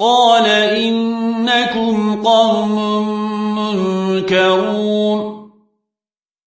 قال إنكم قوم منكرون.